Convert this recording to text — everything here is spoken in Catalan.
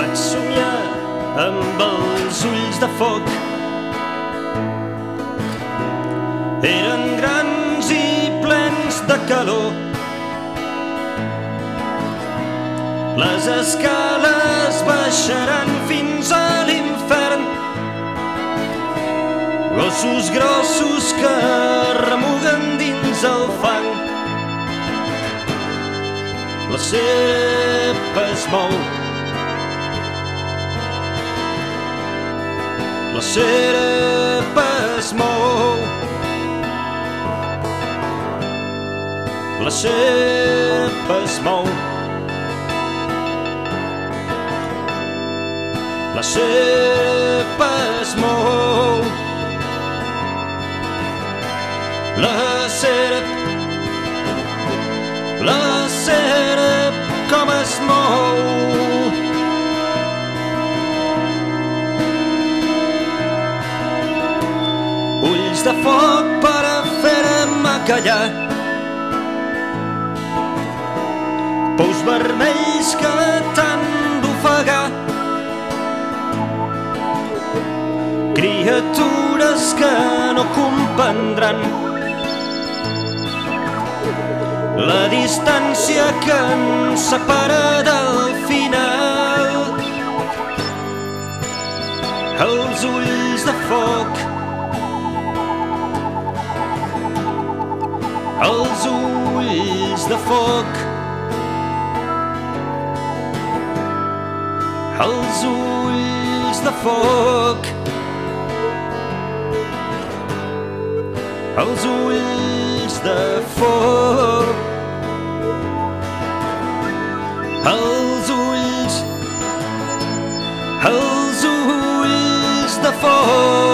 vaig somiar amb els ulls de foc. Eren grans i plens de calor. Les escales baixaran fins a l'infern. Gossos grossos que remuguen dins el fang. La cepa es mou. Cepa es mou. La cepa es mou. La cepa es mou. La la serp com es Ulls de foc per a fer-me callar. Pous vermells que t'han d'ofegar. Criatures que no comprendran la distància que ens separa del final. Els ulls de foc els ulls de foc. Els ulls de foc. Els ulls de foc. Els ulls els ulls de foc